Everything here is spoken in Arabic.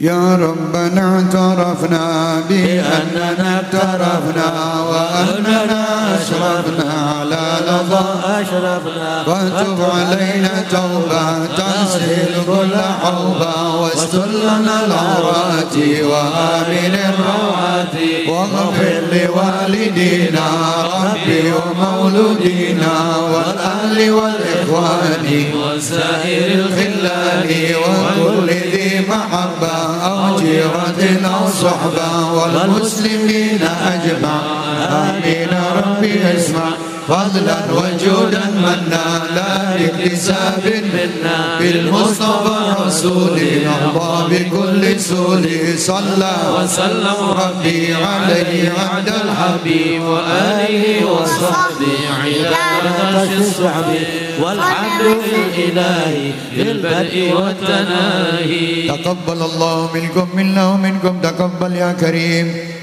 يا ربنا اعترفنا بأننا اعترفنا وأننا أشرفنا على لظى. أشرفنا وتب علينا توبة تسهل كل حوبة واستر لنا العورات وآمن الروعات. واغفر لوالدينا ربي ومولودينا والأهل والإخوان وسائر الخلان ذي محبة أو جيرة أو صحبة والمسلمين أجمع. آمين ربي اسمع. فضلا وجودا منا لا لاكتساب منا. بالمصطفى رسول الله بكل سول صلى وسلم ربي عليه عبد الحبيب وآله وصحبه. عبادة الصحب والحمد لله بالبدء والتناهي. تقبل الله منكم منا ومنكم تقبل يا كريم.